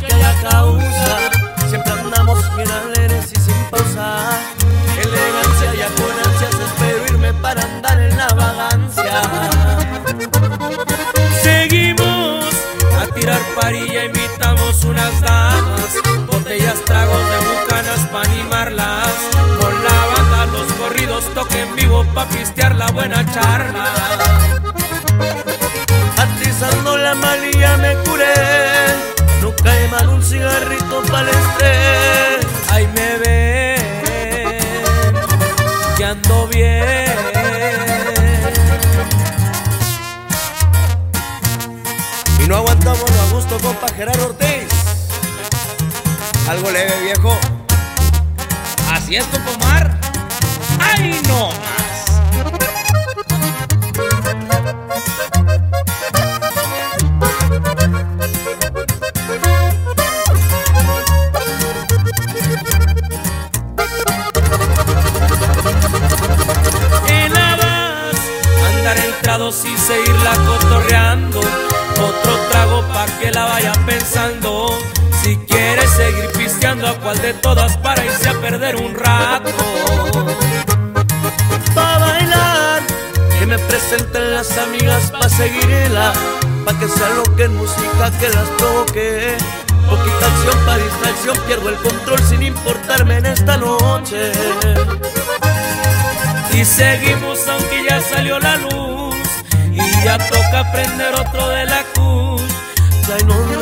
que haya causa. Siempre andamos bien alegres y sin pausa. Elegancia y acuerancias, espero irme para andar en la vagancia. Seguimos a tirar parilla, invitamos unas damas, botellas, tragos de bucanas para animarlas. Con la banda, los corridos, toque en vivo pa' pistear la buena charla. Estrés. Ahí me ven, que ando bien. Y no aguantamos a gusto, compa Gerardo Ortiz. Algo leve, viejo. Así es, Pomar. ¡Ay, no y seguirla cotorreando. Otro trago pa' que la vaya pensando. Si quieres seguir pisteando a cual de todas para irse a perder un rato. Pa' bailar, que me presenten las amigas pa' seguirla. Pa' que sea lo que en música que las provoque. Poquita acción pa' distracción, pierdo el control sin importarme en esta noche. Y seguimos aunque ya salió la luz. Ya toca prender otro de la cruz. Ya nos